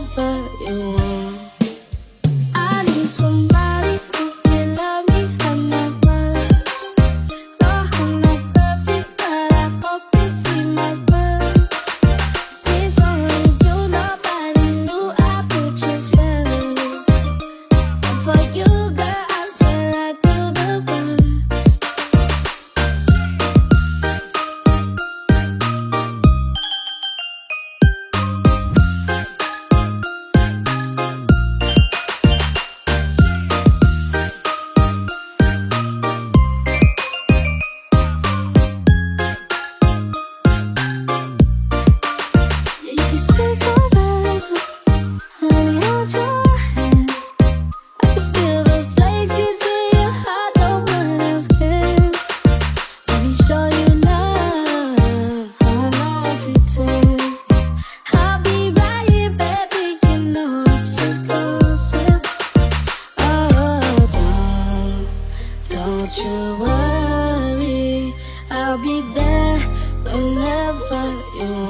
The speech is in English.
whatever you want. I need somebody. to worry. I'll be there whenever you